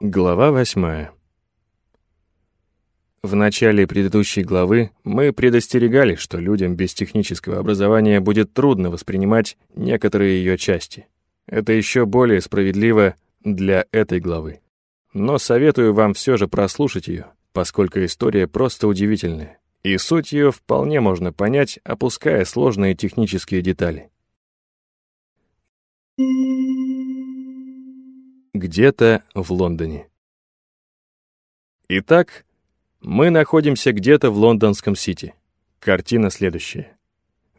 Глава восьмая. В начале предыдущей главы мы предостерегали, что людям без технического образования будет трудно воспринимать некоторые ее части. Это еще более справедливо для этой главы. Но советую вам все же прослушать ее, поскольку история просто удивительная, и суть ее вполне можно понять, опуская сложные технические детали. Где-то в Лондоне. Итак, мы находимся где-то в лондонском Сити. Картина следующая.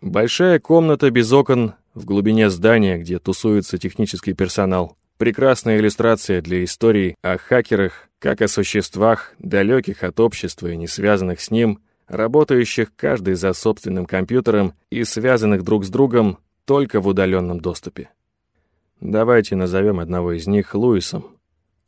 Большая комната без окон в глубине здания, где тусуется технический персонал. Прекрасная иллюстрация для истории о хакерах, как о существах, далеких от общества и не связанных с ним, работающих каждый за собственным компьютером и связанных друг с другом только в удаленном доступе. Давайте назовем одного из них Луисом.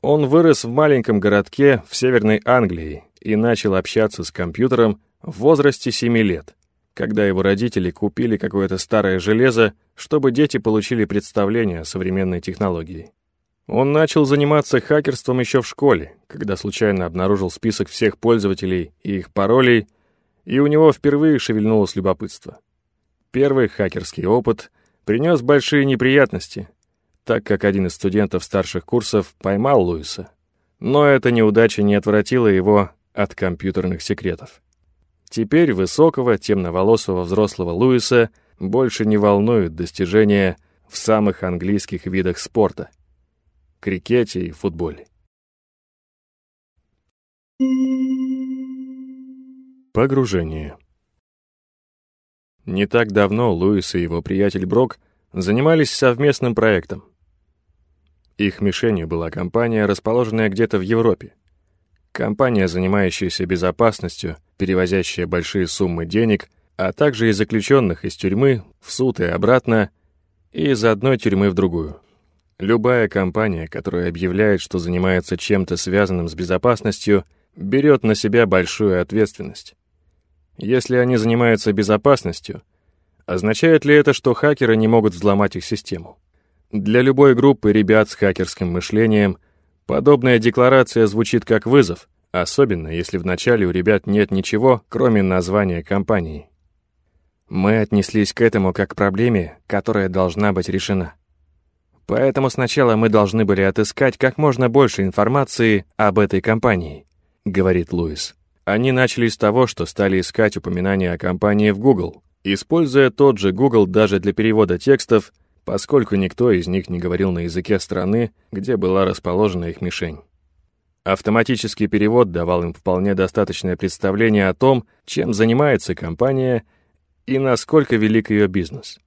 Он вырос в маленьком городке в Северной Англии и начал общаться с компьютером в возрасте 7 лет, когда его родители купили какое-то старое железо, чтобы дети получили представление о современной технологии. Он начал заниматься хакерством еще в школе, когда случайно обнаружил список всех пользователей и их паролей, и у него впервые шевельнулось любопытство. Первый хакерский опыт принес большие неприятности — так как один из студентов старших курсов поймал Луиса. Но эта неудача не отвратила его от компьютерных секретов. Теперь высокого, темноволосого взрослого Луиса больше не волнуют достижения в самых английских видах спорта — крикете и футболе. Погружение Не так давно Луис и его приятель Брок занимались совместным проектом. Их мишенью была компания, расположенная где-то в Европе. Компания, занимающаяся безопасностью, перевозящая большие суммы денег, а также и заключенных из тюрьмы в суд и обратно, и из одной тюрьмы в другую. Любая компания, которая объявляет, что занимается чем-то связанным с безопасностью, берет на себя большую ответственность. Если они занимаются безопасностью, означает ли это, что хакеры не могут взломать их систему? Для любой группы ребят с хакерским мышлением подобная декларация звучит как вызов, особенно если вначале у ребят нет ничего, кроме названия компании. Мы отнеслись к этому как к проблеме, которая должна быть решена. Поэтому сначала мы должны были отыскать как можно больше информации об этой компании, говорит Луис. Они начали с того, что стали искать упоминания о компании в Google, используя тот же Google даже для перевода текстов поскольку никто из них не говорил на языке страны, где была расположена их мишень. Автоматический перевод давал им вполне достаточное представление о том, чем занимается компания и насколько велик ее бизнес.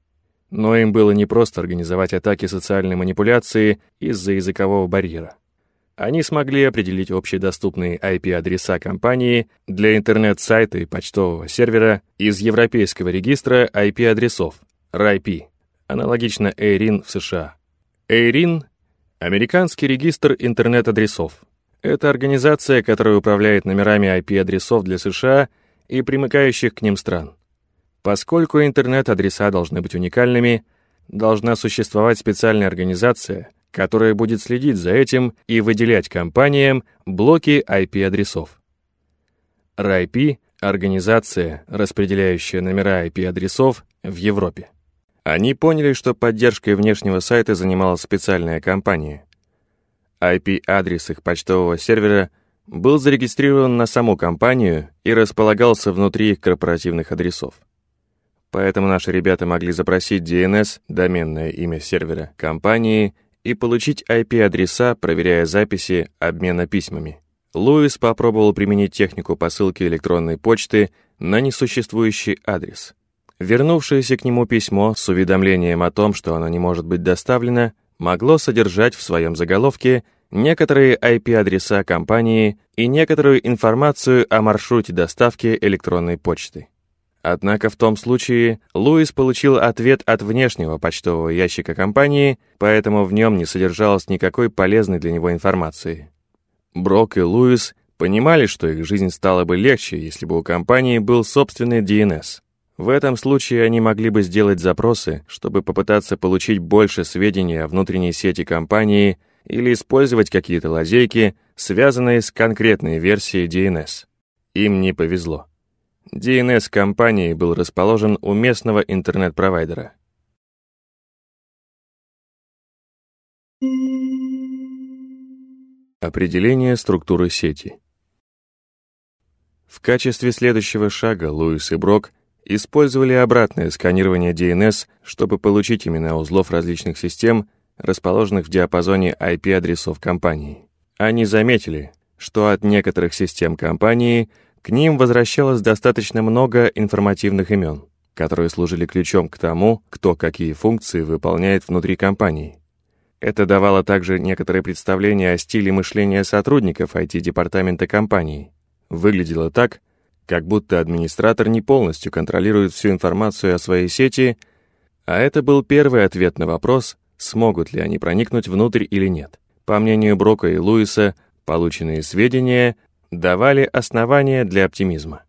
Но им было не просто организовать атаки социальной манипуляции из-за языкового барьера. Они смогли определить общедоступные IP-адреса компании для интернет-сайта и почтового сервера из Европейского регистра IP-адресов, RIP, аналогично EIRIN в США. EIRIN — американский регистр интернет-адресов. Это организация, которая управляет номерами IP-адресов для США и примыкающих к ним стран. Поскольку интернет-адреса должны быть уникальными, должна существовать специальная организация, которая будет следить за этим и выделять компаниям блоки IP-адресов. RIP — организация, распределяющая номера IP-адресов в Европе. Они поняли, что поддержкой внешнего сайта занималась специальная компания. IP-адрес их почтового сервера был зарегистрирован на саму компанию и располагался внутри их корпоративных адресов. Поэтому наши ребята могли запросить DNS, доменное имя сервера компании, и получить IP-адреса, проверяя записи обмена письмами. Луис попробовал применить технику посылки электронной почты на несуществующий адрес — Вернувшееся к нему письмо с уведомлением о том, что оно не может быть доставлено, могло содержать в своем заголовке некоторые IP-адреса компании и некоторую информацию о маршруте доставки электронной почты. Однако в том случае Луис получил ответ от внешнего почтового ящика компании, поэтому в нем не содержалось никакой полезной для него информации. Брок и Луис понимали, что их жизнь стала бы легче, если бы у компании был собственный DNS. В этом случае они могли бы сделать запросы, чтобы попытаться получить больше сведений о внутренней сети компании или использовать какие-то лазейки, связанные с конкретной версией DNS. Им не повезло. DNS компании был расположен у местного интернет-провайдера. Определение структуры сети. В качестве следующего шага Луис и Брок использовали обратное сканирование DNS, чтобы получить имена узлов различных систем, расположенных в диапазоне IP-адресов компании. Они заметили, что от некоторых систем компании к ним возвращалось достаточно много информативных имен, которые служили ключом к тому, кто какие функции выполняет внутри компании. Это давало также некоторое представление о стиле мышления сотрудников IT-департамента компании. Выглядело так, как будто администратор не полностью контролирует всю информацию о своей сети, а это был первый ответ на вопрос, смогут ли они проникнуть внутрь или нет. По мнению Брока и Луиса, полученные сведения давали основания для оптимизма.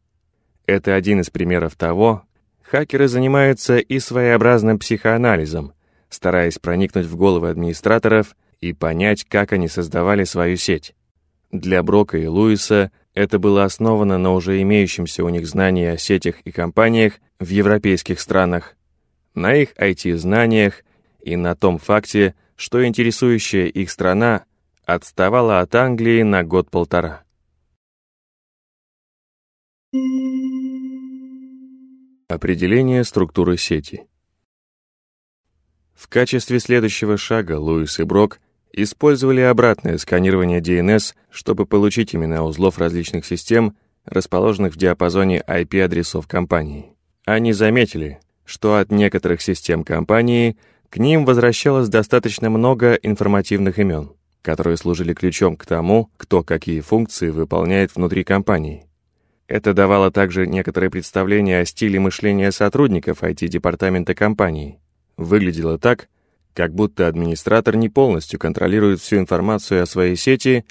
Это один из примеров того, хакеры занимаются и своеобразным психоанализом, стараясь проникнуть в головы администраторов и понять, как они создавали свою сеть. Для Брока и Луиса это было основано на уже имеющемся у них знании о сетях и компаниях в европейских странах, на их IT-знаниях и на том факте, что интересующая их страна отставала от Англии на год-полтора. Определение структуры сети. В качестве следующего шага Луис и Брок использовали обратное сканирование DNS, чтобы получить имена узлов различных систем, расположенных в диапазоне IP-адресов компании. Они заметили, что от некоторых систем компании к ним возвращалось достаточно много информативных имен, которые служили ключом к тому, кто какие функции выполняет внутри компании. Это давало также некоторое представление о стиле мышления сотрудников IT-департамента компании. Выглядело так, как будто администратор не полностью контролирует всю информацию о своей сети,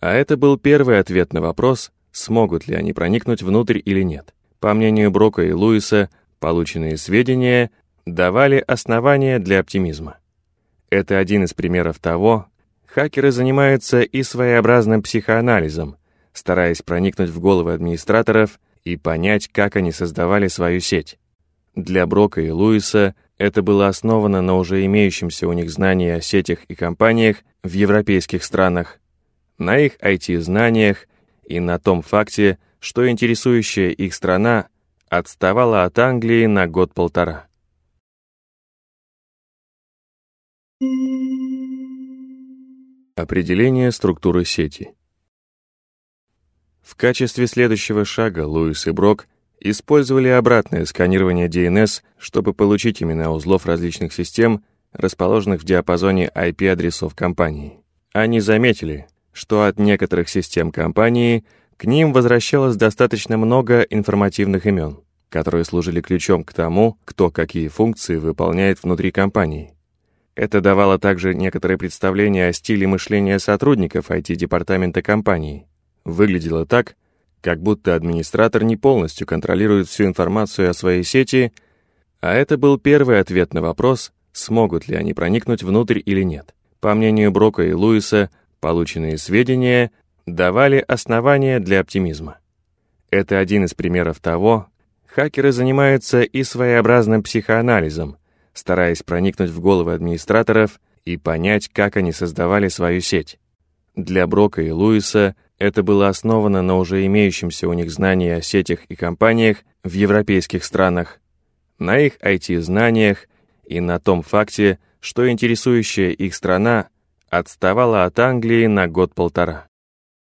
а это был первый ответ на вопрос, смогут ли они проникнуть внутрь или нет. По мнению Брока и Луиса, полученные сведения давали основания для оптимизма. Это один из примеров того, хакеры занимаются и своеобразным психоанализом, стараясь проникнуть в головы администраторов и понять, как они создавали свою сеть. Для Брока и Луиса это было основано на уже имеющемся у них знании о сетях и компаниях в европейских странах, на их IT-знаниях и на том факте, что интересующая их страна отставала от Англии на год-полтора. Определение структуры сети. В качестве следующего шага Луис и Брок использовали обратное сканирование DNS, чтобы получить имена узлов различных систем, расположенных в диапазоне IP-адресов компании. Они заметили, что от некоторых систем компании к ним возвращалось достаточно много информативных имен, которые служили ключом к тому, кто какие функции выполняет внутри компании. Это давало также некоторое представление о стиле мышления сотрудников IT-департамента компании. Выглядело так, как будто администратор не полностью контролирует всю информацию о своей сети, а это был первый ответ на вопрос, смогут ли они проникнуть внутрь или нет. По мнению Брока и Луиса, полученные сведения давали основания для оптимизма. Это один из примеров того, хакеры занимаются и своеобразным психоанализом, стараясь проникнуть в головы администраторов и понять, как они создавали свою сеть. Для Брока и Луиса это было основано на уже имеющемся у них знании о сетях и компаниях в европейских странах, на их IT-знаниях и на том факте, что интересующая их страна отставала от Англии на год-полтора.